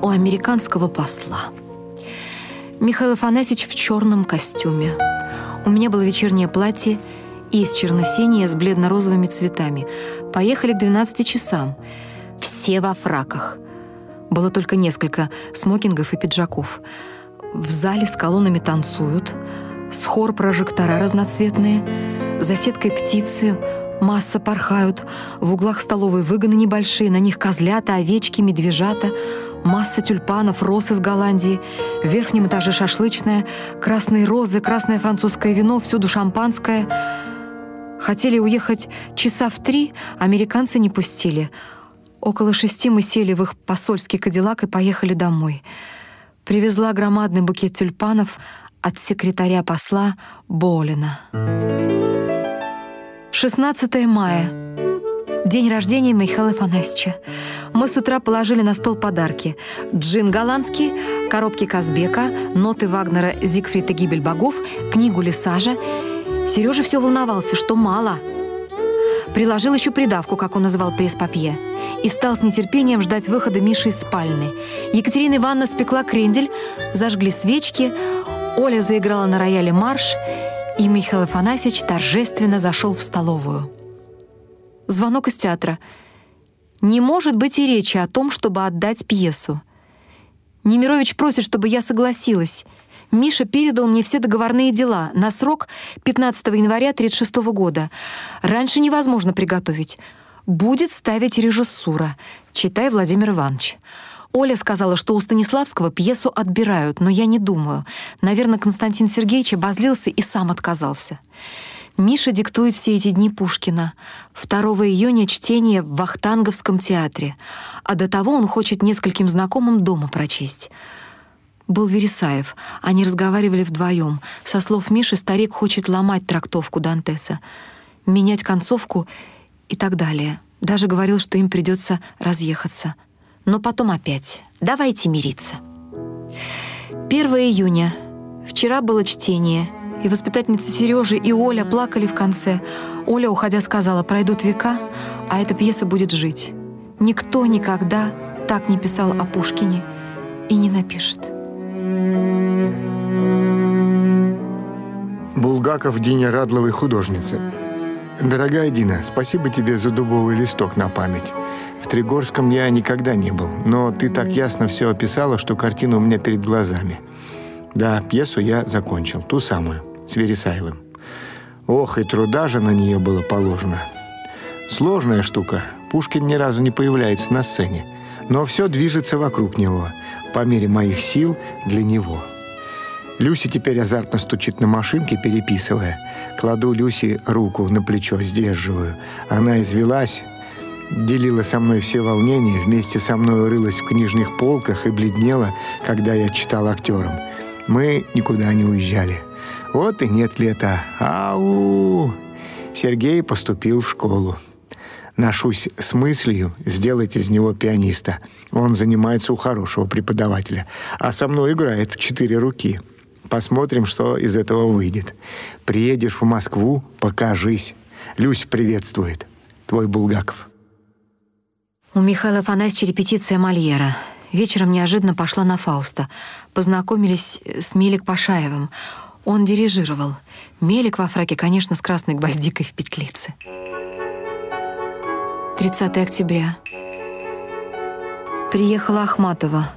у американского посла. Михаил Афанасьевич в черном костюме. У меня было вечернее платье из черносиния с бледно-розовыми цветами. Поехали к 12 часам. Все во фраках. Было только несколько смокингов и пиджаков. В зале с колоннами танцуют. С хор прожектора разноцветные. За сеткой птицы, масса порхают. В углах столовой выгоны небольшие, на них козлята, овечки, медвежата. Масса тюльпанов, роз из Голландии. В верхнем этаже шашлычная. Красные розы, красное французское вино, всюду шампанское. Хотели уехать часа в три, американцы не пустили. Около шести мы сели в их посольский кадиллак и поехали домой. Привезла громадный букет тюльпанов от секретаря посла Болина. 16 мая. День рождения Михаила Афанасьевича. Мы с утра положили на стол подарки. Джин голландский, коробки Казбека, ноты Вагнера «Зигфрид и гибель богов», книгу Лесажа Сережа все волновался, что мало. Приложил еще придавку, как он называл пресс-папье, и стал с нетерпением ждать выхода Миши из спальни. Екатерина Ивановна спекла крендель, зажгли свечки, Оля заиграла на рояле марш, и Михаил Афанасьевич торжественно зашел в столовую. Звонок из театра. Не может быть и речи о том, чтобы отдать пьесу. Немирович просит, чтобы я согласилась — Миша передал мне все договорные дела на срок 15 января 1936 года. Раньше невозможно приготовить. Будет ставить режиссура. Читай, Владимир Иванович. Оля сказала, что у Станиславского пьесу отбирают, но я не думаю. Наверное, Константин Сергеевич обозлился и сам отказался. Миша диктует все эти дни Пушкина. 2 июня чтение в Вахтанговском театре. А до того он хочет нескольким знакомым дома прочесть был Вересаев. Они разговаривали вдвоем. Со слов Миши, старик хочет ломать трактовку Дантеса, менять концовку и так далее. Даже говорил, что им придется разъехаться. Но потом опять. Давайте мириться. 1 июня. Вчера было чтение, и воспитательница Сережи и Оля плакали в конце. Оля, уходя, сказала, пройдут века, а эта пьеса будет жить. Никто никогда так не писал о Пушкине и не напишет. Булгаков Дине Радловой художнице. Дорогая Дина, спасибо тебе за дубовый листок на память. В Тригорском я никогда не был, но ты так ясно все описала, что картина у меня перед глазами. Да, пьесу я закончил, ту самую, с Вересаевым. Ох, и труда же на нее было положено. Сложная штука. Пушкин ни разу не появляется на сцене. Но все движется вокруг него – по мере моих сил для него. Люси теперь азартно стучит на машинке, переписывая. Кладу Люси руку на плечо, сдерживаю. Она извелась, делила со мной все волнения, вместе со мной рылась в книжных полках и бледнела, когда я читал актерам. Мы никуда не уезжали. Вот и нет лета. Ау! Сергей поступил в школу ношусь с мыслью сделать из него пианиста. Он занимается у хорошего преподавателя, а со мной играет в четыре руки. Посмотрим, что из этого выйдет. Приедешь в Москву, покажись. Люсь приветствует. Твой Булгаков. У Михаила Афанасьевича репетиция Мольера. Вечером неожиданно пошла на Фауста. Познакомились с Мелик Пашаевым. Он дирижировал. Мелик во фраке, конечно, с красной гвоздикой в петлице. 30 октября. Приехала Ахматова.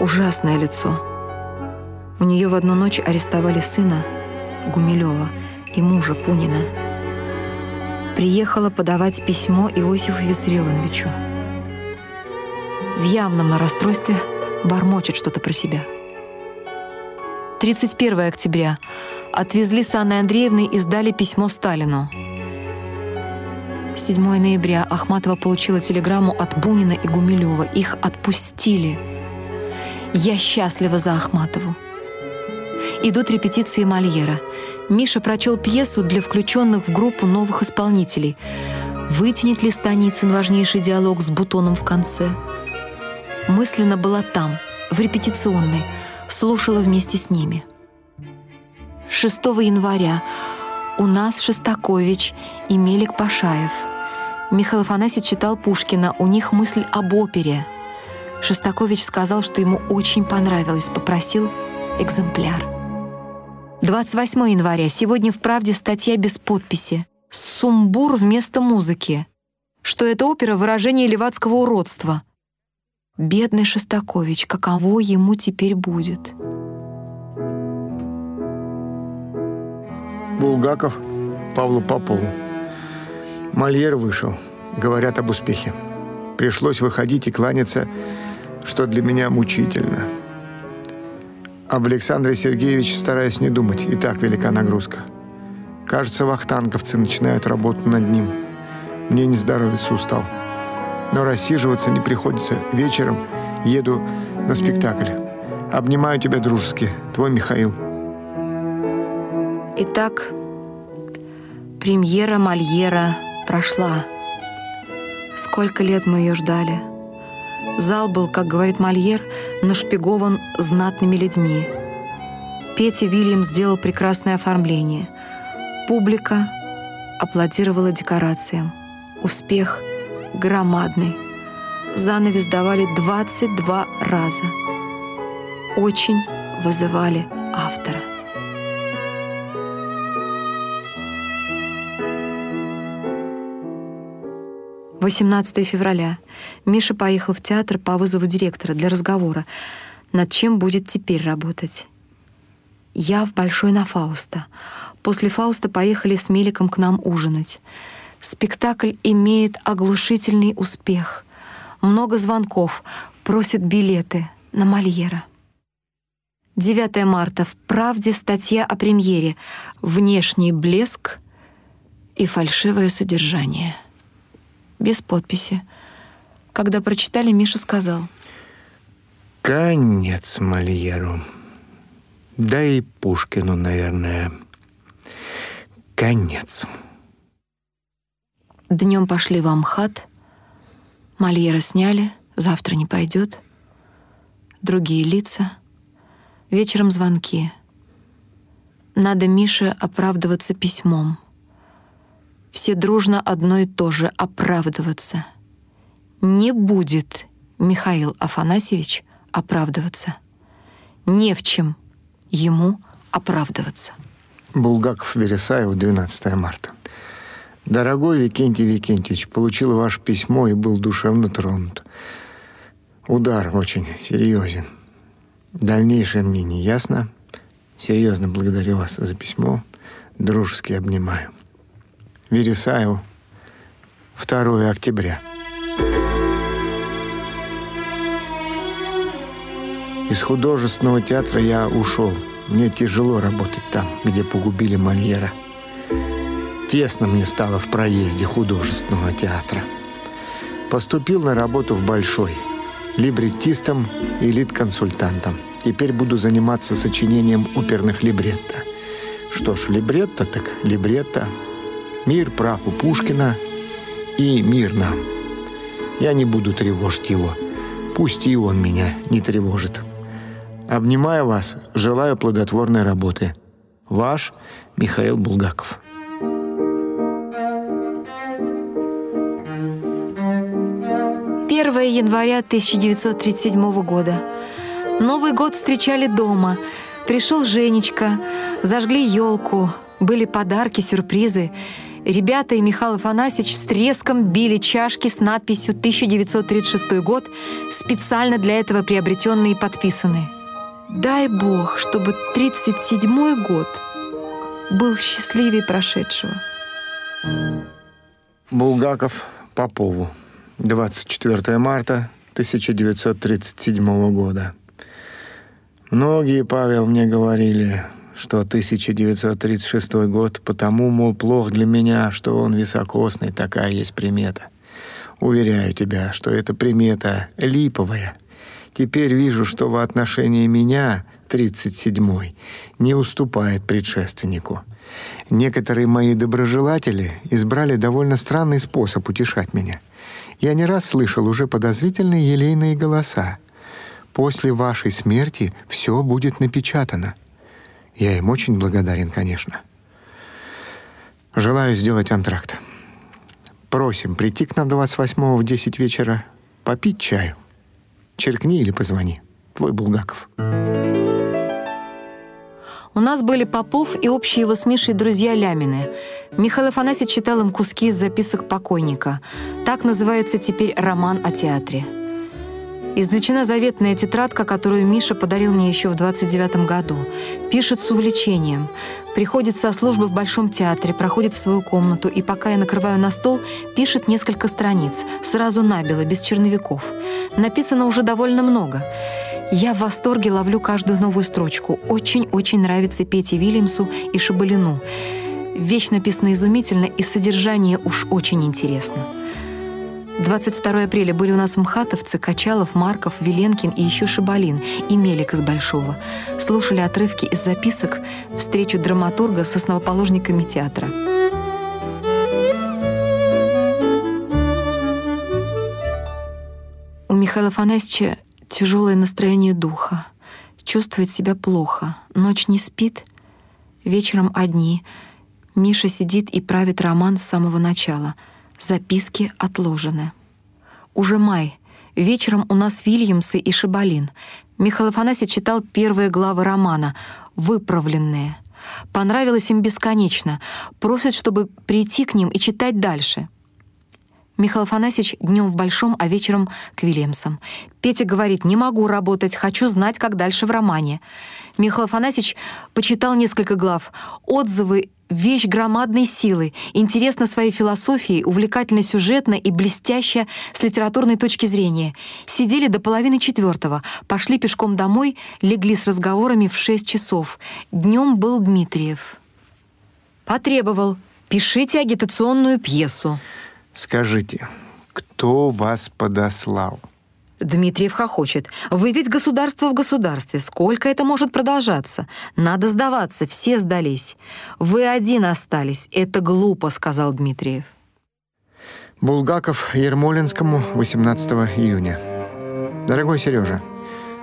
Ужасное лицо. У нее в одну ночь арестовали сына Гумилева и мужа Пунина. Приехала подавать письмо Иосифу Виссарионовичу. В явном расстройстве бормочет что-то про себя. 31 октября. Отвезли с Анной Андреевной и сдали письмо Сталину. 7 ноября Ахматова получила телеграмму от Бунина и Гумилева. Их отпустили. Я счастлива за Ахматову. Идут репетиции Мольера. Миша прочел пьесу для включенных в группу новых исполнителей. Вытянет ли Станицын важнейший диалог с Бутоном в конце? Мысленно была там, в репетиционной, слушала вместе с ними. 6 января у нас Шестакович и Мелик Пашаев. Михаил Афанасьевич читал Пушкина, у них мысль об опере. Шостакович сказал, что ему очень понравилось, попросил экземпляр. 28 января. Сегодня в «Правде» статья без подписи. «Сумбур вместо музыки». Что эта опера — выражение левацкого уродства. Бедный Шостакович, каково ему теперь будет? Булгаков Павлу Попову. Мольер вышел. Говорят об успехе. Пришлось выходить и кланяться, что для меня мучительно. Об Александре Сергеевиче стараюсь не думать, и так велика нагрузка. Кажется, вахтанговцы начинают работу над ним. Мне не здоровится, устал. Но рассиживаться не приходится. Вечером еду на спектакль. Обнимаю тебя дружески. Твой Михаил. Итак, премьера Мольера прошла. Сколько лет мы ее ждали. Зал был, как говорит Мольер, нашпигован знатными людьми. Петя Вильям сделал прекрасное оформление. Публика аплодировала декорациям. Успех громадный. Занавес давали 22 раза. Очень вызывали автора. 18 февраля. Миша поехал в театр по вызову директора для разговора, над чем будет теперь работать. Я в Большой на Фауста. После Фауста поехали с Меликом к нам ужинать. Спектакль имеет оглушительный успех. Много звонков, просят билеты на Мольера. 9 марта. В «Правде» статья о премьере «Внешний блеск и фальшивое содержание» без подписи. Когда прочитали, Миша сказал. Конец Мольеру. Да и Пушкину, наверное. Конец. Днем пошли в Амхат. Мольера сняли, завтра не пойдет. Другие лица. Вечером звонки. Надо Мише оправдываться письмом — все дружно одно и то же — оправдываться. Не будет Михаил Афанасьевич оправдываться. Не в чем ему оправдываться. Булгаков Вересаеву, 12 марта. Дорогой Викентий Викентьевич, получил ваше письмо и был душевно тронут. Удар очень серьезен. Дальнейшее мне не ясно. Серьезно благодарю вас за письмо. Дружески обнимаю. Вересаеву 2 октября. Из художественного театра я ушел. Мне тяжело работать там, где погубили Мольера. Тесно мне стало в проезде художественного театра. Поступил на работу в Большой. Либреттистом и лид-консультантом. Теперь буду заниматься сочинением оперных либретто. Что ж, либретто так либретто – Мир праху Пушкина и мир нам. Я не буду тревожить его. Пусть и он меня не тревожит. Обнимаю вас, желаю плодотворной работы. Ваш Михаил Булгаков. Первое января 1937 года. Новый год встречали дома. Пришел Женечка, зажгли елку, были подарки, сюрпризы. Ребята и Михаил Афанасьевич с треском били чашки с надписью «1936 год», специально для этого приобретенные и подписанные. Дай Бог, чтобы 37 год был счастливее прошедшего. Булгаков Попову. 24 марта 1937 года. Многие, Павел, мне говорили, что 1936 год потому, мол, плох для меня, что он високосный, такая есть примета. Уверяю тебя, что эта примета липовая. Теперь вижу, что в отношении меня 37-й не уступает предшественнику. Некоторые мои доброжелатели избрали довольно странный способ утешать меня. Я не раз слышал уже подозрительные елейные голоса. «После вашей смерти все будет напечатано». Я им очень благодарен, конечно. Желаю сделать антракт. Просим прийти к нам 28-го в 10 вечера, попить чаю. черкни или позвони. Твой Булгаков. У нас были Попов и общие его с Мишей друзья Лямины. Михаил Афанасьевич читал им куски из записок покойника. Так называется теперь роман о театре. Извлечена заветная тетрадка, которую Миша подарил мне еще в 29 году. Пишет с увлечением. Приходит со службы в Большом театре, проходит в свою комнату, и пока я накрываю на стол, пишет несколько страниц, сразу набело, без черновиков. Написано уже довольно много. Я в восторге ловлю каждую новую строчку. Очень-очень нравится Пете Вильямсу и Шабалину. Вещь написана изумительно, и содержание уж очень интересно. 22 апреля были у нас мхатовцы, Качалов, Марков, Веленкин и еще Шабалин и Мелик из Большого. Слушали отрывки из записок, встречу драматурга с основоположниками театра. У Михаила Афанасьевича тяжелое настроение духа. Чувствует себя плохо. Ночь не спит. Вечером одни. Миша сидит и правит роман с самого начала — Записки отложены. Уже май. Вечером у нас Вильямсы и Шибалин. Михаил Афанасьевич читал первые главы романа «Выправленные». Понравилось им бесконечно. Просят, чтобы прийти к ним и читать дальше. Михаил Афанасьевич днем в Большом, а вечером к Вильямсам. Петя говорит, не могу работать, хочу знать, как дальше в романе. Михаил Афанасьевич почитал несколько глав. Отзывы вещь громадной силы, интересна своей философией, увлекательно сюжетно и блестяще с литературной точки зрения. Сидели до половины четвертого, пошли пешком домой, легли с разговорами в шесть часов. Днем был Дмитриев. Потребовал «Пишите агитационную пьесу». Скажите, кто вас подослал? Дмитриев хохочет. «Вы ведь государство в государстве. Сколько это может продолжаться? Надо сдаваться, все сдались. Вы один остались. Это глупо», — сказал Дмитриев. Булгаков Ермолинскому 18 июня. Дорогой Сережа,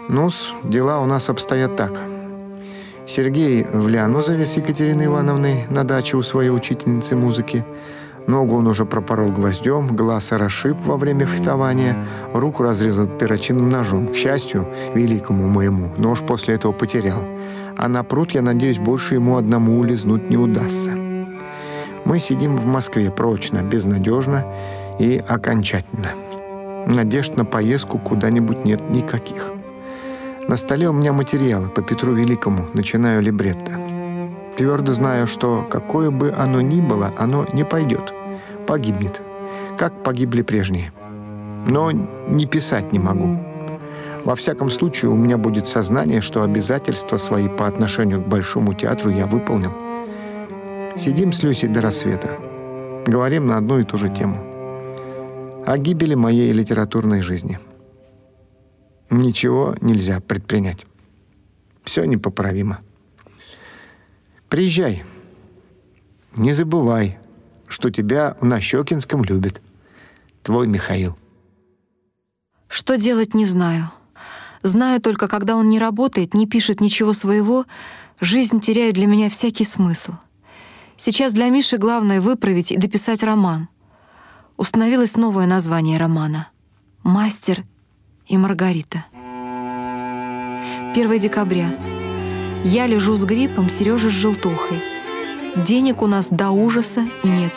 ну-с, дела у нас обстоят так. Сергей в Лианозове с Екатериной Ивановной на даче у своей учительницы музыки — Ногу он уже пропорол гвоздем, глаз расшиб во время фехтования, руку разрезал перочинным ножом. К счастью, великому моему, нож после этого потерял. А на пруд, я надеюсь, больше ему одному улизнуть не удастся. Мы сидим в Москве прочно, безнадежно и окончательно. Надежд на поездку куда-нибудь нет никаких. На столе у меня материалы по Петру Великому, начинаю либретто. Твердо знаю, что какое бы оно ни было, оно не пойдет погибнет, как погибли прежние. Но не писать не могу. Во всяком случае, у меня будет сознание, что обязательства свои по отношению к Большому театру я выполнил. Сидим с Люсей до рассвета. Говорим на одну и ту же тему. О гибели моей литературной жизни. Ничего нельзя предпринять. Все непоправимо. Приезжай. Не забывай, что тебя в Нащекинском любят. Твой Михаил. Что делать, не знаю. Знаю только, когда он не работает, не пишет ничего своего, жизнь теряет для меня всякий смысл. Сейчас для Миши главное выправить и дописать роман. Установилось новое название романа — «Мастер и Маргарита». 1 декабря. Я лежу с гриппом, Сережа с желтухой — Денег у нас до ужаса нет.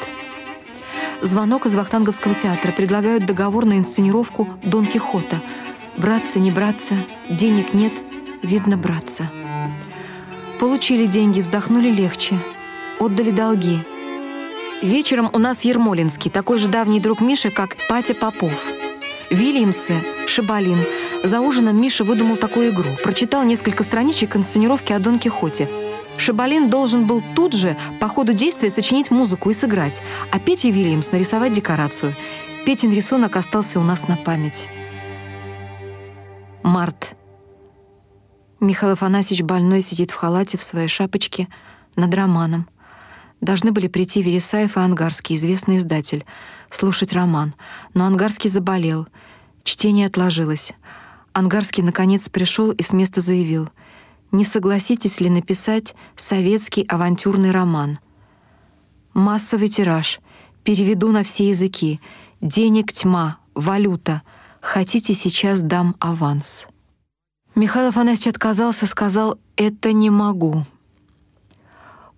Звонок из Вахтанговского театра. Предлагают договор на инсценировку «Дон Кихота». Браться, не браться, денег нет, видно браться. Получили деньги, вздохнули легче. Отдали долги. Вечером у нас Ермолинский, такой же давний друг Миши, как Патя Попов. Вильямсы, Шабалин. За ужином Миша выдумал такую игру. Прочитал несколько страничек инсценировки о Дон Кихоте – Шабалин должен был тут же, по ходу действия, сочинить музыку и сыграть, а Петя Вильямс нарисовать декорацию. Петин рисунок остался у нас на память. Март. Михаил Афанасьевич больной сидит в халате в своей шапочке над романом. Должны были прийти Вересаев и Ангарский, известный издатель, слушать роман. Но Ангарский заболел. Чтение отложилось. Ангарский, наконец, пришел и с места заявил — не согласитесь ли написать советский авантюрный роман? Массовый тираж. Переведу на все языки. Денег тьма, валюта. Хотите, сейчас дам аванс. Михаил Афанасьевич отказался, сказал, «Это не могу».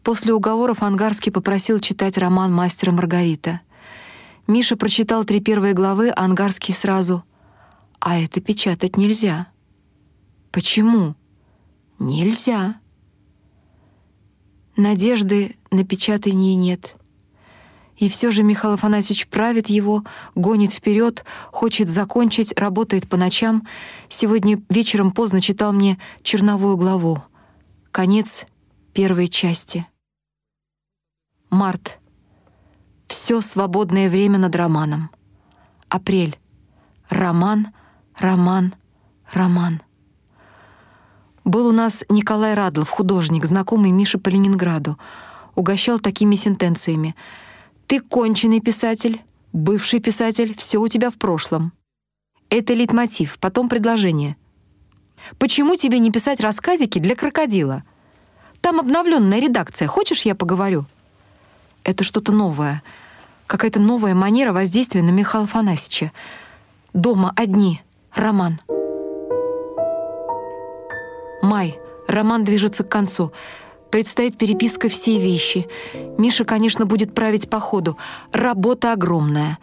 После уговоров Ангарский попросил читать роман «Мастера Маргарита». Миша прочитал три первые главы, а Ангарский сразу «А это печатать нельзя». «Почему?» «Нельзя». Надежды на печатание нет. И все же Михаил Афанасьевич правит его, гонит вперед, хочет закончить, работает по ночам. Сегодня вечером поздно читал мне черновую главу. Конец первой части. Март. Все свободное время над романом. Апрель. Роман, роман, роман. Был у нас Николай Радлов, художник, знакомый Мише по Ленинграду. Угощал такими сентенциями. «Ты конченый писатель, бывший писатель, все у тебя в прошлом». Это лейтмотив, потом предложение. «Почему тебе не писать рассказики для крокодила? Там обновленная редакция, хочешь, я поговорю?» Это что-то новое. Какая-то новая манера воздействия на Михаила Афанасьевича. Дома одни. Роман. Май. Роман движется к концу. Предстоит переписка всей вещи. Миша, конечно, будет править по ходу. Работа огромная.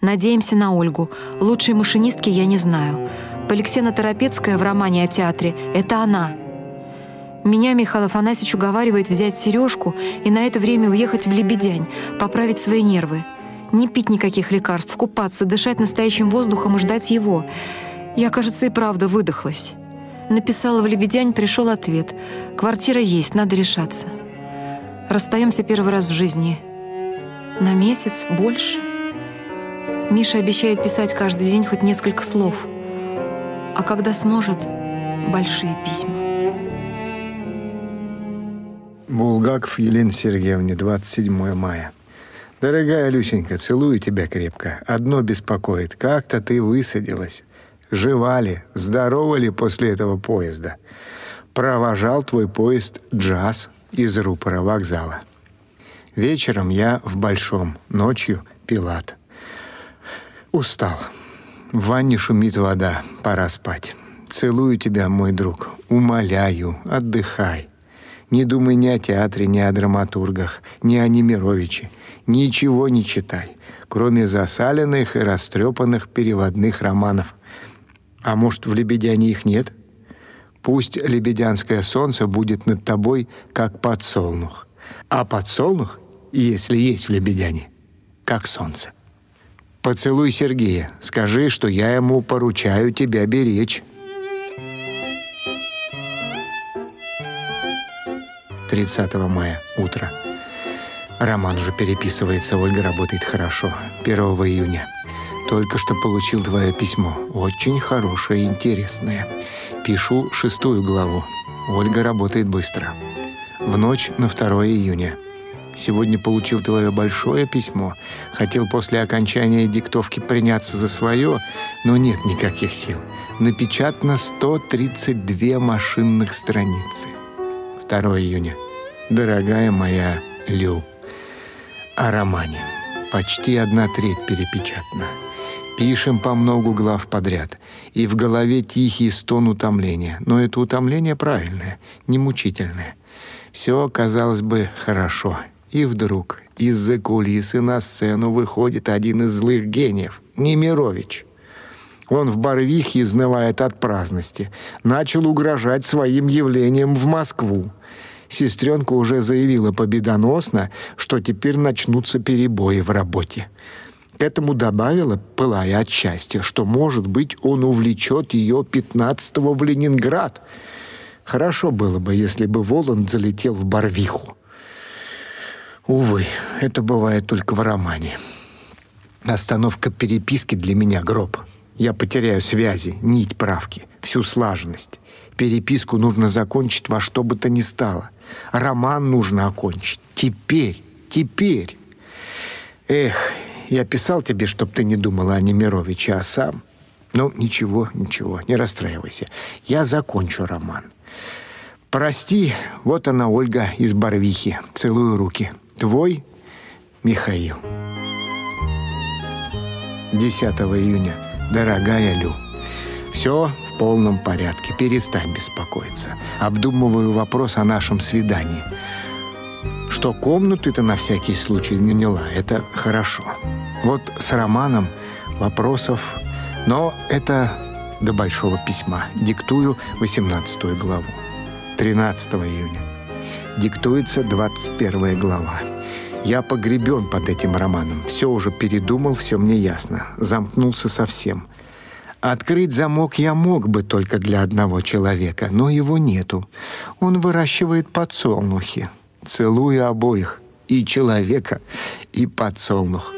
Надеемся на Ольгу. Лучшей машинистки я не знаю. Поликсена Торопецкая в романе о театре — это она — меня Михаил Афанасьевич уговаривает взять сережку и на это время уехать в Лебедянь, поправить свои нервы. Не пить никаких лекарств, купаться, дышать настоящим воздухом и ждать его. Я, кажется, и правда выдохлась. Написала в Лебедянь, пришел ответ. Квартира есть, надо решаться. Расстаемся первый раз в жизни. На месяц, больше. Миша обещает писать каждый день хоть несколько слов. А когда сможет, большие письма. Булгаков Елене Сергеевне, 27 мая. Дорогая Люсенька, целую тебя крепко. Одно беспокоит. Как-то ты высадилась. Жива ли, здорова ли после этого поезда? Провожал твой поезд джаз из рупора вокзала. Вечером я в Большом, ночью Пилат. Устал. В ванне шумит вода, пора спать. Целую тебя, мой друг. Умоляю, отдыхай. Не думай ни о театре, ни о драматургах, ни о Немировиче. Ничего не читай, кроме засаленных и растрепанных переводных романов. А может, в «Лебедяне» их нет? Пусть лебедянское солнце будет над тобой, как подсолнух. А подсолнух, если есть в «Лебедяне», как солнце. Поцелуй Сергея, скажи, что я ему поручаю тебя беречь. 30 мая, утро. Роман уже переписывается, Ольга работает хорошо. 1 июня. Только что получил твое письмо. Очень хорошее и интересное. Пишу шестую главу. Ольга работает быстро. В ночь на 2 июня. Сегодня получил твое большое письмо. Хотел после окончания диктовки приняться за свое, но нет никаких сил. Напечатано 132 машинных страницы. 2 июня. Дорогая моя Лю, о романе. Почти одна треть перепечатана. Пишем по многу глав подряд. И в голове тихий стон утомления. Но это утомление правильное, не мучительное. Все, казалось бы, хорошо. И вдруг из-за кулисы на сцену выходит один из злых гениев, Немирович. Он в Барвихе изнывает от праздности. Начал угрожать своим явлением в Москву. Сестренка уже заявила победоносно, что теперь начнутся перебои в работе. К этому добавила, пылая от счастья, что, может быть, он увлечет ее 15-го в Ленинград. Хорошо было бы, если бы Воланд залетел в Барвиху. Увы, это бывает только в романе. Остановка переписки для меня гроб. Я потеряю связи, нить правки, всю слаженность. Переписку нужно закончить во что бы то ни стало. Роман нужно окончить. Теперь, теперь. Эх, я писал тебе, чтоб ты не думала о Немировиче, а сам... Ну, ничего, ничего, не расстраивайся. Я закончу роман. Прости, вот она, Ольга из Барвихи. Целую руки. Твой Михаил. 10 июня. Дорогая Лю, все в полном порядке. Перестань беспокоиться. Обдумываю вопрос о нашем свидании. Что комнату ты на всякий случай наняла, это хорошо. Вот с Романом вопросов... Но это до большого письма. Диктую 18 главу. 13 июня. Диктуется 21 глава. Я погребен под этим романом. Все уже передумал, все мне ясно. Замкнулся совсем. Открыть замок я мог бы только для одного человека, но его нету. Он выращивает подсолнухи. Целую обоих. И человека, и подсолнух.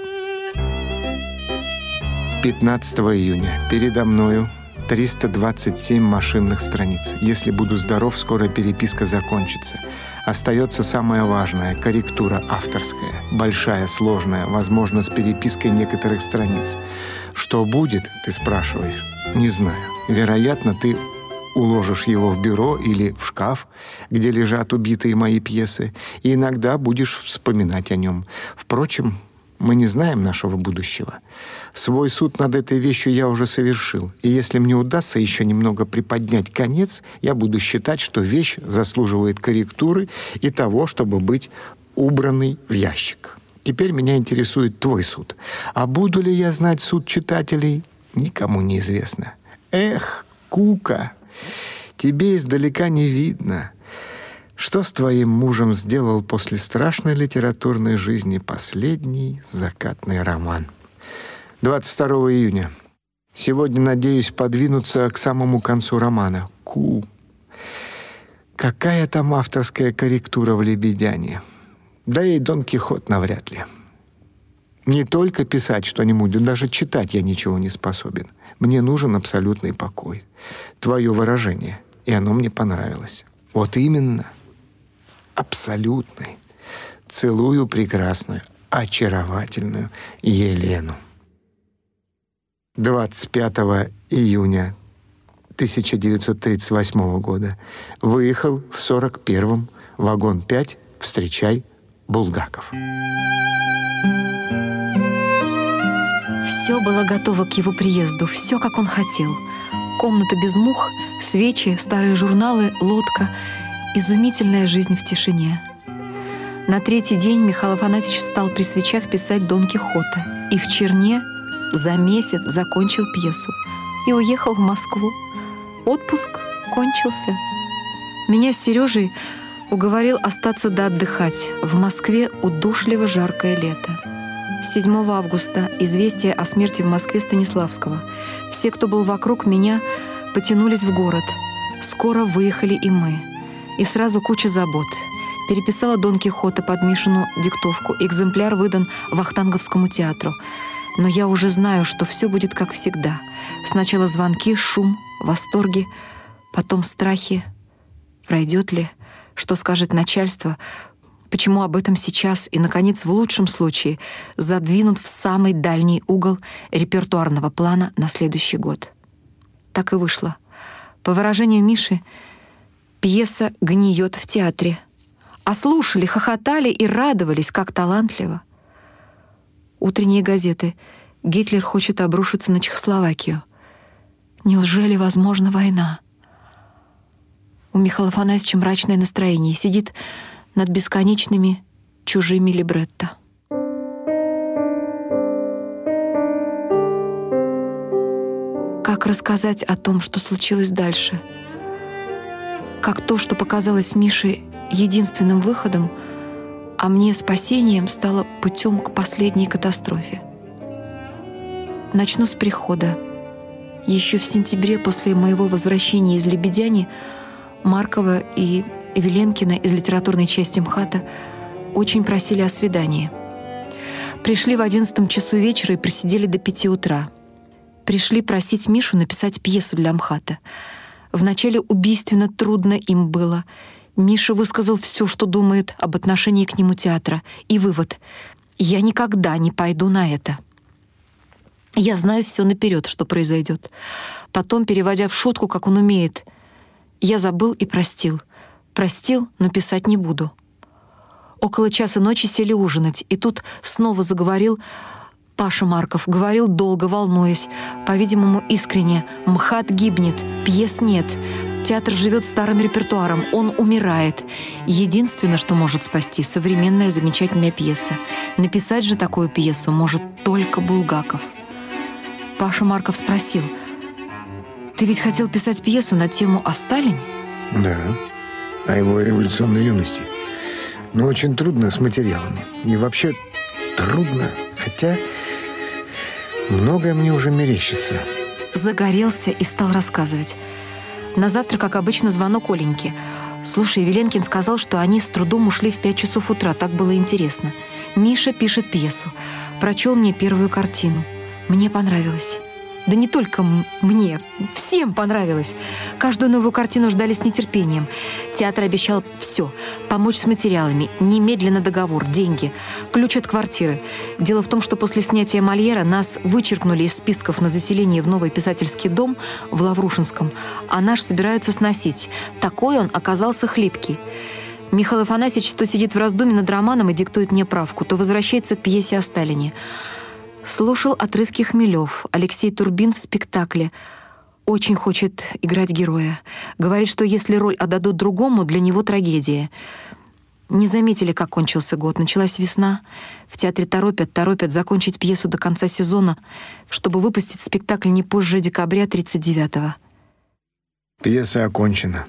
15 июня. Передо мною 327 машинных страниц. Если буду здоров, скоро переписка закончится. Остается самое важное – корректура авторская. Большая, сложная, возможно, с перепиской некоторых страниц. Что будет, ты спрашиваешь? Не знаю. Вероятно, ты уложишь его в бюро или в шкаф, где лежат убитые мои пьесы, и иногда будешь вспоминать о нем. Впрочем, мы не знаем нашего будущего. Свой суд над этой вещью я уже совершил. И если мне удастся еще немного приподнять конец, я буду считать, что вещь заслуживает корректуры и того, чтобы быть убранной в ящик. Теперь меня интересует твой суд. А буду ли я знать суд читателей, никому не известно. Эх, Кука, тебе издалека не видно. Что с твоим мужем сделал после страшной литературной жизни последний закатный роман? 22 июня. Сегодня надеюсь подвинуться к самому концу романа. Ку. Какая там авторская корректура в «Лебедяне»? Да и Дон Кихот навряд ли. Не только писать что-нибудь, да даже читать я ничего не способен. Мне нужен абсолютный покой. Твое выражение. И оно мне понравилось. Вот именно. Абсолютный. Целую прекрасную, очаровательную Елену. 25 июня 1938 года выехал в 41-м вагон 5 «Встречай Булгаков». Все было готово к его приезду, все, как он хотел. Комната без мух, свечи, старые журналы, лодка, изумительная жизнь в тишине. На третий день Михаил Афанасьевич стал при свечах писать Дон Кихота. И в Черне за месяц закончил пьесу и уехал в Москву. Отпуск кончился. Меня с Сережей уговорил остаться да отдыхать. В Москве удушливо жаркое лето. 7 августа известие о смерти в Москве Станиславского. Все, кто был вокруг меня, потянулись в город. Скоро выехали и мы. И сразу куча забот. Переписала Дон Кихота под Мишину диктовку. Экземпляр выдан Вахтанговскому театру — но я уже знаю, что все будет как всегда. Сначала звонки, шум, восторги, потом страхи. Пройдет ли? Что скажет начальство? Почему об этом сейчас и, наконец, в лучшем случае задвинут в самый дальний угол репертуарного плана на следующий год? Так и вышло. По выражению Миши, пьеса гниет в театре. А слушали, хохотали и радовались, как талантливо — Утренние газеты. Гитлер хочет обрушиться на Чехословакию. Неужели возможна война? У Михаила Афанасьевича мрачное настроение. Сидит над бесконечными чужими либретто. Как рассказать о том, что случилось дальше? Как то, что показалось Мише единственным выходом — а мне спасением стало путем к последней катастрофе. Начну с прихода. Еще в сентябре после моего возвращения из Лебедяни Маркова и Веленкина из литературной части МХАТа очень просили о свидании. Пришли в одиннадцатом часу вечера и просидели до пяти утра. Пришли просить Мишу написать пьесу для МХАТа. Вначале убийственно трудно им было — Миша высказал все, что думает об отношении к нему театра. И вывод — я никогда не пойду на это. Я знаю все наперед, что произойдет. Потом, переводя в шутку, как он умеет, я забыл и простил. Простил, но писать не буду. Около часа ночи сели ужинать, и тут снова заговорил Паша Марков говорил долго, волнуясь, по-видимому, искренне. «МХАТ гибнет, пьес нет. Театр живет старым репертуаром, он умирает. Единственное, что может спасти — современная замечательная пьеса. Написать же такую пьесу может только Булгаков». Паша Марков спросил, «Ты ведь хотел писать пьесу на тему о Сталине?» «Да, о его революционной юности. Но очень трудно с материалами. И вообще трудно, хотя многое мне уже мерещится». Загорелся и стал рассказывать. На завтра, как обычно, звонок Оленьки. «Слушай, Веленкин сказал, что они с трудом ушли в пять часов утра. Так было интересно. Миша пишет пьесу. Прочел мне первую картину. Мне понравилось. Да не только мне, всем понравилось. Каждую новую картину ждали с нетерпением. Театр обещал все. Помочь с материалами, немедленно договор, деньги, ключ от квартиры. Дело в том, что после снятия Мольера нас вычеркнули из списков на заселение в новый писательский дом в Лаврушинском, а наш собираются сносить. Такой он оказался хлипкий. Михаил Афанасьевич то сидит в раздуме над романом и диктует мне правку, то возвращается к пьесе о Сталине. Слушал отрывки Хмелев, Алексей Турбин в спектакле. Очень хочет играть героя. Говорит, что если роль отдадут другому, для него трагедия. Не заметили, как кончился год. Началась весна. В театре торопят, торопят закончить пьесу до конца сезона, чтобы выпустить спектакль не позже декабря 39-го. Пьеса окончена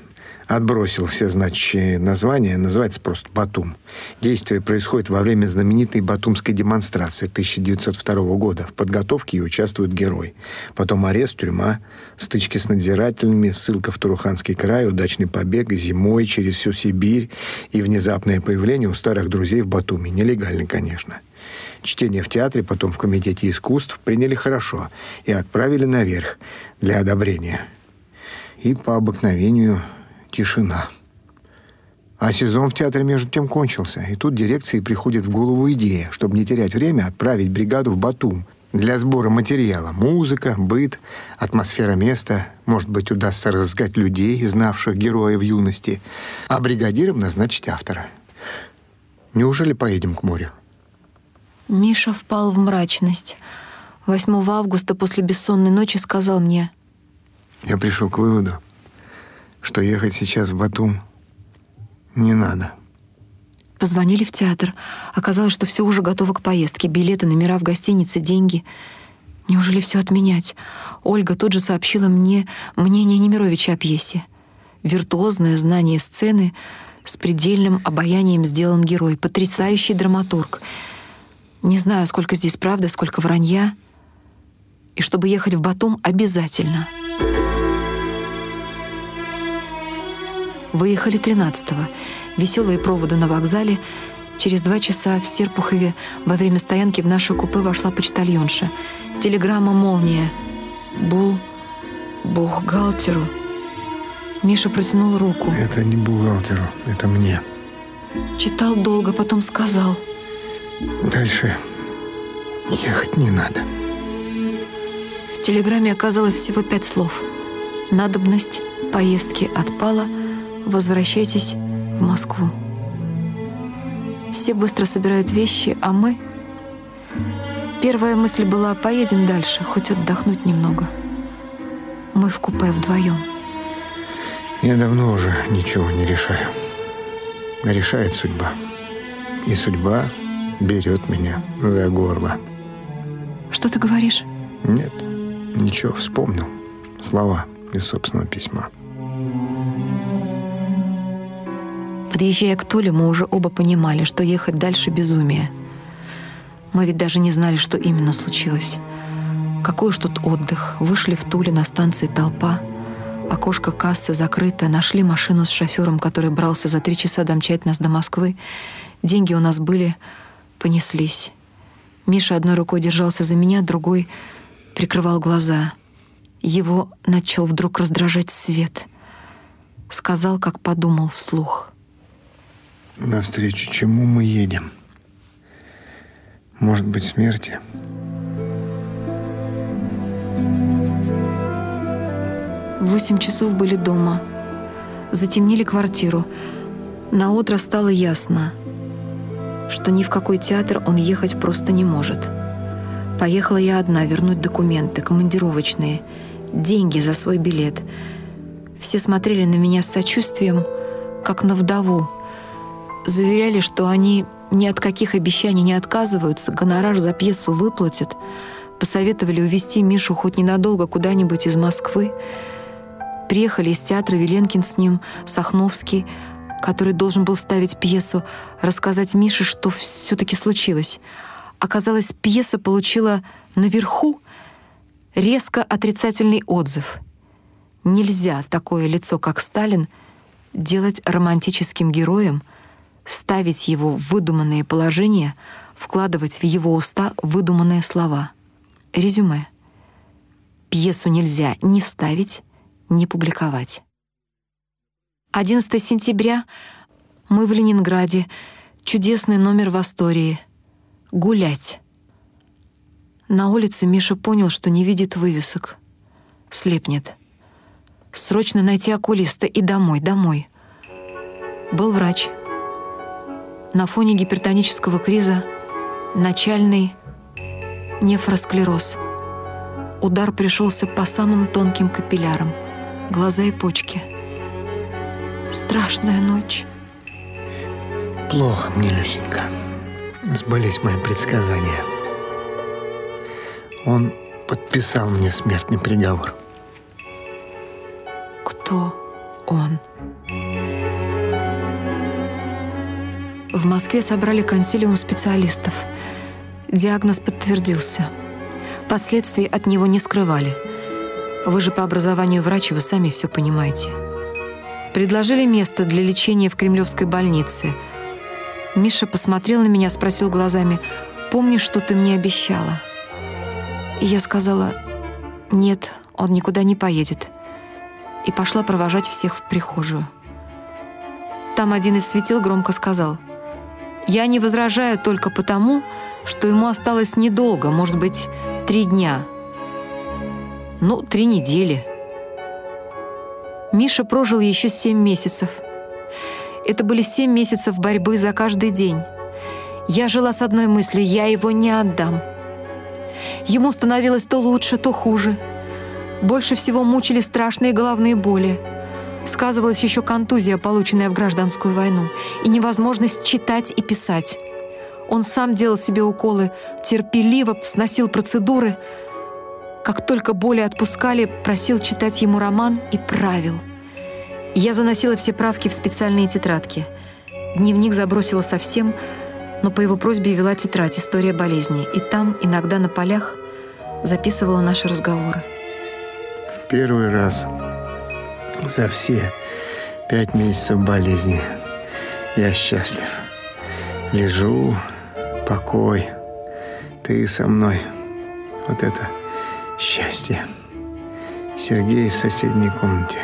отбросил все значащие названия, называется просто «Батум». Действие происходит во время знаменитой батумской демонстрации 1902 года. В подготовке ее участвует герой. Потом арест, тюрьма, стычки с надзирателями, ссылка в Туруханский край, удачный побег, зимой через всю Сибирь и внезапное появление у старых друзей в Батуми. Нелегально, конечно. Чтение в театре, потом в Комитете искусств приняли хорошо и отправили наверх для одобрения. И по обыкновению Тишина. А сезон в театре между тем кончился, и тут дирекции приходит в голову идея, чтобы не терять время, отправить бригаду в Батум для сбора материала. Музыка, быт, атмосфера места. Может быть, удастся разыскать людей, знавших героя в юности. А бригадиром назначить автора. Неужели поедем к морю? Миша впал в мрачность. 8 августа после бессонной ночи сказал мне. Я пришел к выводу, что ехать сейчас в Батум не надо. Позвонили в театр. Оказалось, что все уже готово к поездке. Билеты, номера в гостинице, деньги. Неужели все отменять? Ольга тут же сообщила мне мнение Немировича о пьесе. Виртуозное знание сцены, с предельным обаянием сделан герой, потрясающий драматург. Не знаю, сколько здесь правды, сколько вранья. И чтобы ехать в Батум, обязательно — Выехали 13-го. Веселые проводы на вокзале. Через два часа в Серпухове во время стоянки в нашу купе вошла почтальонша. Телеграмма «Молния». Бул... бухгалтеру. Миша протянул руку. Это не бухгалтеру, это мне. Читал долго, потом сказал. Дальше ехать не надо. В телеграмме оказалось всего пять слов. Надобность поездки отпала — возвращайтесь в Москву. Все быстро собирают вещи, а мы... Первая мысль была, поедем дальше, хоть отдохнуть немного. Мы в купе вдвоем. Я давно уже ничего не решаю. Решает судьба. И судьба берет меня за горло. Что ты говоришь? Нет, ничего, вспомнил. Слова из собственного письма. Подъезжая к Туле, мы уже оба понимали, что ехать дальше безумие. Мы ведь даже не знали, что именно случилось. Какой уж тут отдых. Вышли в Туле на станции толпа. Окошко кассы закрыто. Нашли машину с шофером, который брался за три часа домчать нас до Москвы. Деньги у нас были, понеслись. Миша одной рукой держался за меня, другой прикрывал глаза. Его начал вдруг раздражать свет. Сказал, как подумал вслух — Навстречу чему мы едем? Может быть, смерти? Восемь часов были дома. Затемнили квартиру. На утро стало ясно, что ни в какой театр он ехать просто не может. Поехала я одна вернуть документы, командировочные, деньги за свой билет. Все смотрели на меня с сочувствием, как на вдову. Заверяли, что они ни от каких обещаний не отказываются, гонорар за пьесу выплатят. Посоветовали увезти Мишу хоть ненадолго куда-нибудь из Москвы. Приехали из театра Веленкин с ним, Сахновский, который должен был ставить пьесу, рассказать Мише, что все-таки случилось. Оказалось, пьеса получила наверху резко отрицательный отзыв. Нельзя такое лицо, как Сталин, делать романтическим героем, ставить его в выдуманные положения, вкладывать в его уста выдуманные слова. Резюме. Пьесу нельзя ни ставить, ни публиковать. 11 сентября мы в Ленинграде, чудесный номер в Астории. Гулять. На улице Миша понял, что не видит вывесок. Слепнет. Срочно найти окулиста и домой, домой. Был врач. На фоне гипертонического криза начальный нефросклероз. Удар пришелся по самым тонким капиллярам, глаза и почки — Страшная ночь. Плохо мне, Люсенька. Сбылись мои предсказания. Он подписал мне смертный приговор. Кто он? В Москве собрали консилиум специалистов. Диагноз подтвердился. Последствий от него не скрывали. Вы же по образованию врач, вы сами все понимаете. Предложили место для лечения в Кремлевской больнице. Миша посмотрел на меня, спросил глазами, «Помнишь, что ты мне обещала?» И я сказала, «Нет, он никуда не поедет». И пошла провожать всех в прихожую. Там один из светил громко сказал, «Я не возражаю только потому, что ему осталось недолго, может быть, три дня. Ну, три недели». Миша прожил еще семь месяцев. Это были семь месяцев борьбы за каждый день. Я жила с одной мыслью — я его не отдам. Ему становилось то лучше, то хуже. Больше всего мучили страшные головные боли. Сказывалась еще контузия, полученная в гражданскую войну, и невозможность читать и писать. Он сам делал себе уколы, терпеливо сносил процедуры — как только боли отпускали, просил читать ему роман и правил. Я заносила все правки в специальные тетрадки. Дневник забросила совсем, но по его просьбе вела тетрадь «История болезни», и там, иногда на полях, записывала наши разговоры. В первый раз за все пять месяцев болезни я счастлив. Лежу, покой, ты со мной. Вот это счастье. Сергей в соседней комнате.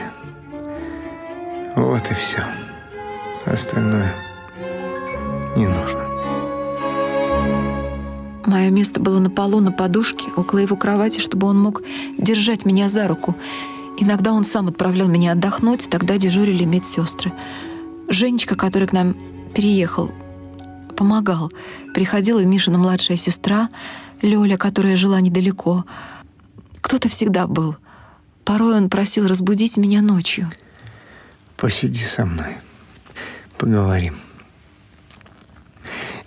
Вот и все. Остальное не нужно. Мое место было на полу, на подушке, около его кровати, чтобы он мог держать меня за руку. Иногда он сам отправлял меня отдохнуть, тогда дежурили медсестры. Женечка, который к нам переехал, помогал. Приходила Мишина младшая сестра, Лёля, которая жила недалеко. Кто-то всегда был. Порой он просил разбудить меня ночью. Посиди со мной. Поговорим.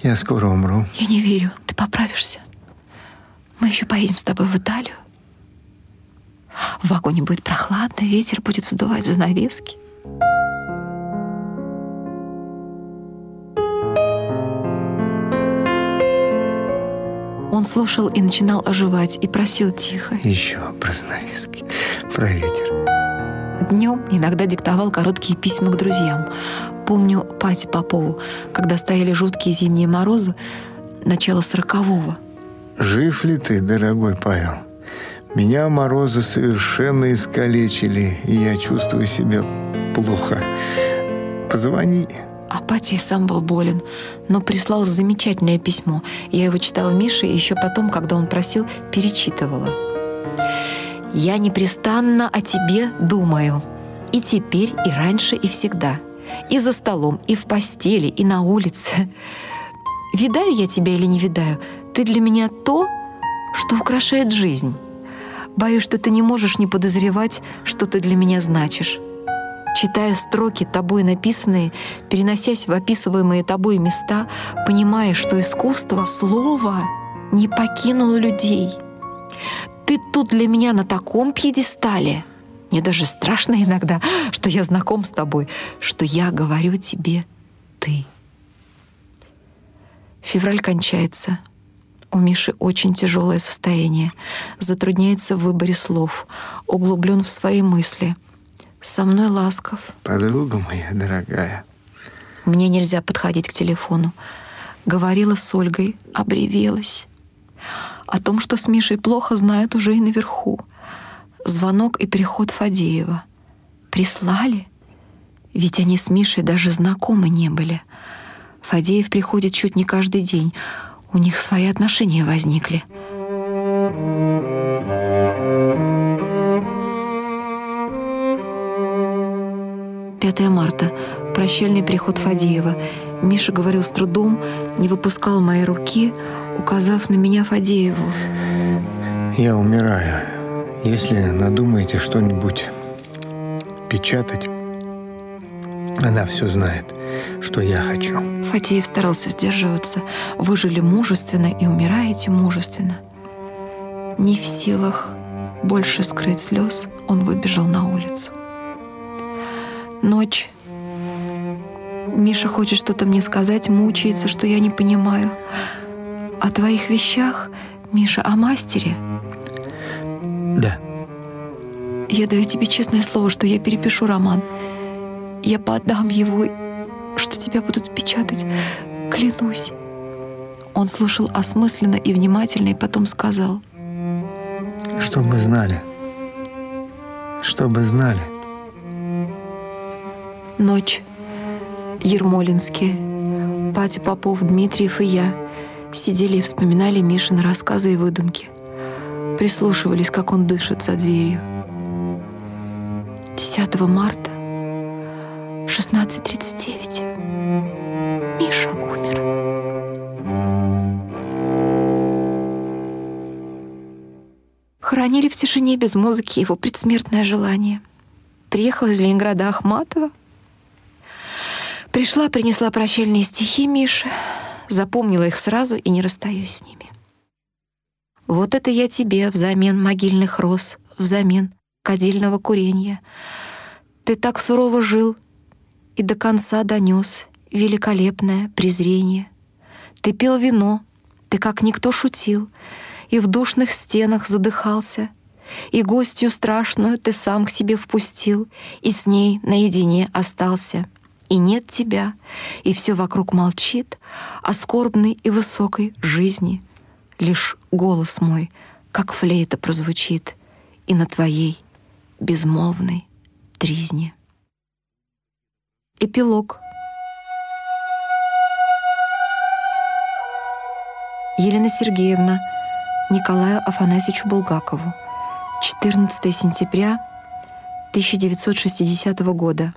Я скоро умру. Я не верю. Ты поправишься. Мы еще поедем с тобой в Италию. В вагоне будет прохладно, ветер будет вздувать занавески. Он слушал и начинал оживать, и просил тихо. Еще про занавески, про ветер. Днем иногда диктовал короткие письма к друзьям. Помню Пати Попову, когда стояли жуткие зимние морозы, начало сорокового. Жив ли ты, дорогой Павел? Меня морозы совершенно искалечили, и я чувствую себя плохо. Позвони. Апатий сам был болен, но прислал замечательное письмо. Я его читала Мише, и еще потом, когда он просил, перечитывала. «Я непрестанно о тебе думаю. И теперь, и раньше, и всегда. И за столом, и в постели, и на улице. Видаю я тебя или не видаю, ты для меня то, что украшает жизнь. Боюсь, что ты не можешь не подозревать, что ты для меня значишь. Читая строки, тобой написанные, переносясь в описываемые тобой места, понимая, что искусство, слово не покинуло людей. Ты тут для меня на таком пьедестале. Мне даже страшно иногда, что я знаком с тобой, что я говорю тебе «ты». Февраль кончается. У Миши очень тяжелое состояние. Затрудняется в выборе слов, углублен в свои мысли. Со мной ласков. Подруга моя дорогая. Мне нельзя подходить к телефону. Говорила с Ольгой, обревелась. О том, что с Мишей плохо, знают уже и наверху. Звонок и переход Фадеева. Прислали? Ведь они с Мишей даже знакомы не были — Фадеев приходит чуть не каждый день. У них свои отношения возникли. Пятое марта. Прощальный приход Фадеева. Миша говорил с трудом, не выпускал моей руки, указав на меня Фадееву. Я умираю. Если надумаете что-нибудь печатать, она все знает что я хочу. Фатеев старался сдерживаться. Вы жили мужественно и умираете мужественно. Не в силах больше скрыть слез, он выбежал на улицу. Ночь. Миша хочет что-то мне сказать, мучается, что я не понимаю. О твоих вещах, Миша, о мастере? Да. Я даю тебе честное слово, что я перепишу роман. Я подам его что тебя будут печатать. Клянусь». Он слушал осмысленно и внимательно, и потом сказал. «Чтобы знали. Чтобы знали». Ночь. Ермолинские. Патя Попов, Дмитриев и я сидели и вспоминали Мишины рассказы и выдумки. Прислушивались, как он дышит за дверью. 10 марта 16.39. Миша умер. Хоронили в тишине без музыки его предсмертное желание. Приехала из Ленинграда Ахматова. Пришла, принесла прощальные стихи Мише, запомнила их сразу и не расстаюсь с ними. Вот это я тебе взамен могильных роз, взамен кадильного курения. Ты так сурово жил, и до конца донес великолепное презрение. Ты пил вино, ты как никто шутил, и в душных стенах задыхался, и гостью страшную ты сам к себе впустил, и с ней наедине остался. И нет тебя, и все вокруг молчит о скорбной и высокой жизни. Лишь голос мой, как флейта, прозвучит, и на твоей безмолвной тризне. Эпилог. Елена Сергеевна Николаю Афанасьевичу Булгакову. 14 сентября 1960 года.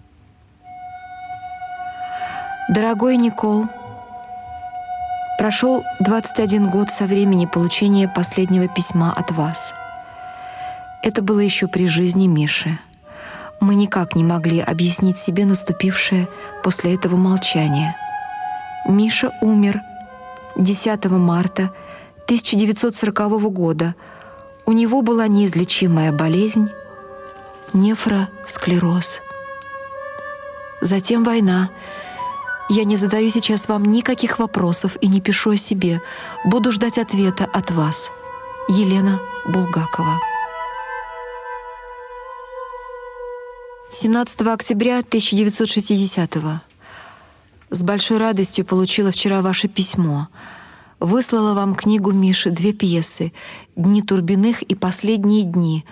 Дорогой Никол, прошел 21 год со времени получения последнего письма от вас. Это было еще при жизни Миши мы никак не могли объяснить себе наступившее после этого молчание. Миша умер 10 марта 1940 года. У него была неизлечимая болезнь — нефросклероз. Затем война. Я не задаю сейчас вам никаких вопросов и не пишу о себе. Буду ждать ответа от вас. Елена Булгакова. 17 октября 1960 -го. С большой радостью получила вчера ваше письмо. Выслала вам книгу Миши две пьесы «Дни Турбиных» и «Последние дни»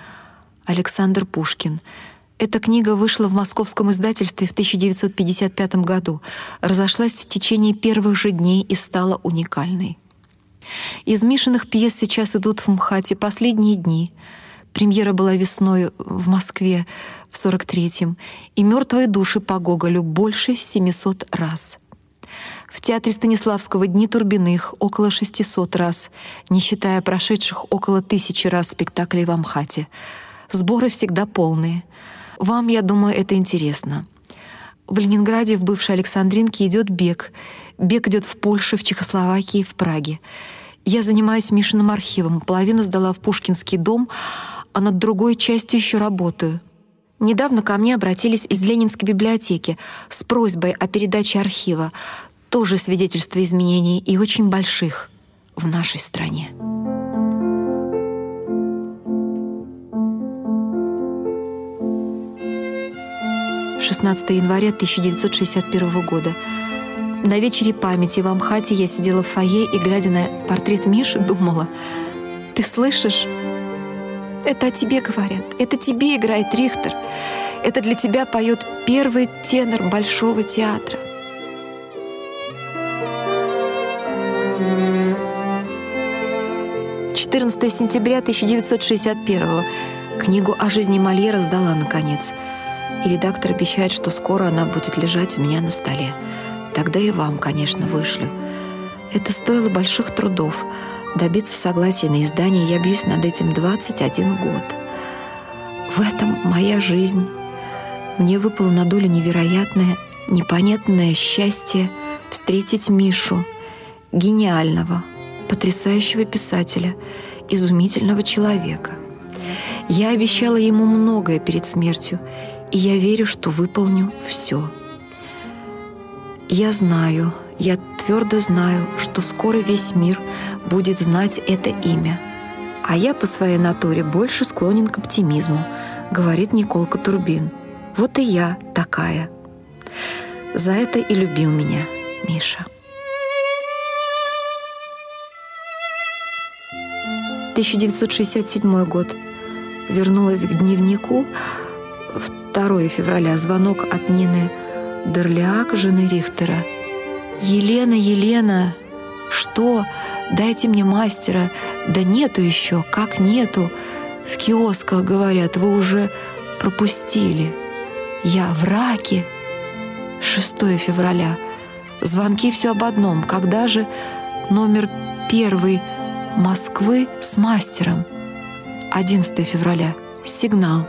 Александр Пушкин. Эта книга вышла в московском издательстве в 1955 году, разошлась в течение первых же дней и стала уникальной. Из Мишиных пьес сейчас идут в МХАТе «Последние дни», Премьера была весной в Москве в 43-м, и «Мертвые души» по Гоголю больше 700 раз. В театре Станиславского «Дни Турбиных» около 600 раз, не считая прошедших около тысячи раз спектаклей в Амхате. Сборы всегда полные. Вам, я думаю, это интересно. В Ленинграде в бывшей Александринке идет бег. Бег идет в Польше, в Чехословакии, в Праге. Я занимаюсь Мишиным архивом. Половину сдала в Пушкинский дом, а над другой частью еще работаю. Недавно ко мне обратились из Ленинской библиотеки с просьбой о передаче архива. Тоже свидетельство изменений и очень больших в нашей стране. 16 января 1961 года. На вечере памяти в Амхате я сидела в фойе и, глядя на портрет Миши, думала, «Ты слышишь? Это о тебе говорят. Это тебе играет Рихтер. Это для тебя поет первый тенор Большого театра». «14 сентября 1961 Книгу о жизни Мольера сдала, наконец — и редактор обещает, что скоро она будет лежать у меня на столе. Тогда и вам, конечно, вышлю. Это стоило больших трудов. Добиться согласия на издание я бьюсь над этим 21 год. В этом моя жизнь. Мне выпало на долю невероятное, непонятное счастье встретить Мишу, гениального, потрясающего писателя, изумительного человека. Я обещала ему многое перед смертью — и я верю, что выполню все. Я знаю, я твердо знаю, что скоро весь мир будет знать это имя. А я по своей натуре больше склонен к оптимизму, говорит Николка Турбин. Вот и я такая. За это и любил меня Миша. 1967 год. Вернулась к дневнику, 2 февраля звонок от Нины Дерляк, жены Рихтера. «Елена, Елена, что? Дайте мне мастера. Да нету еще, как нету? В киосках, говорят, вы уже пропустили. Я в раке». 6 февраля. Звонки все об одном. Когда же номер первый Москвы с мастером? 11 февраля. Сигнал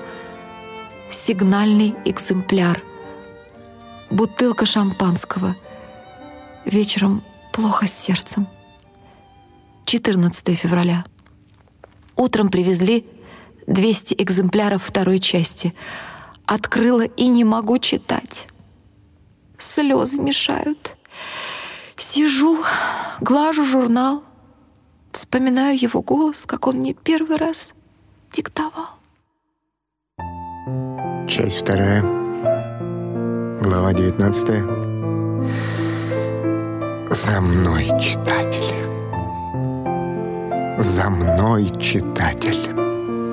сигнальный экземпляр. Бутылка шампанского. Вечером плохо с сердцем. 14 февраля. Утром привезли 200 экземпляров второй части. Открыла и не могу читать. Слезы мешают. Сижу, глажу журнал, вспоминаю его голос, как он мне первый раз диктовал. Часть вторая. Глава девятнадцатая. За мной, читатель. За мной, читатель.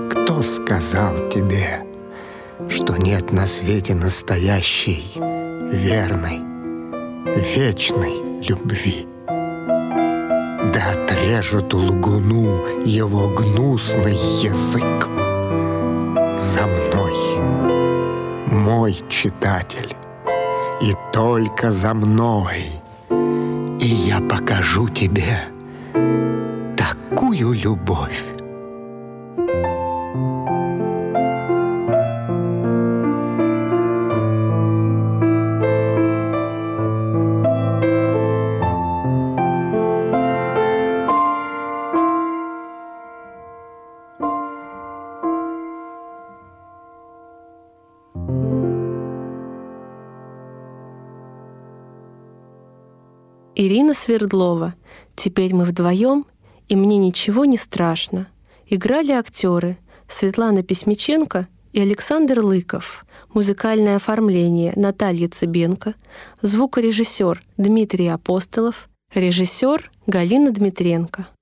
Кто сказал тебе, что нет на свете настоящей, верной, вечной любви? Да отрежут лгуну его гнусный язык. За мной мой читатель, и только за мной. И я покажу тебе такую любовь, Ирина Свердлова. Теперь мы вдвоем, и мне ничего не страшно. Играли актеры Светлана Письмиченко и Александр Лыков. Музыкальное оформление Наталья Цыбенко. Звукорежиссер Дмитрий Апостолов. Режиссер Галина Дмитренко.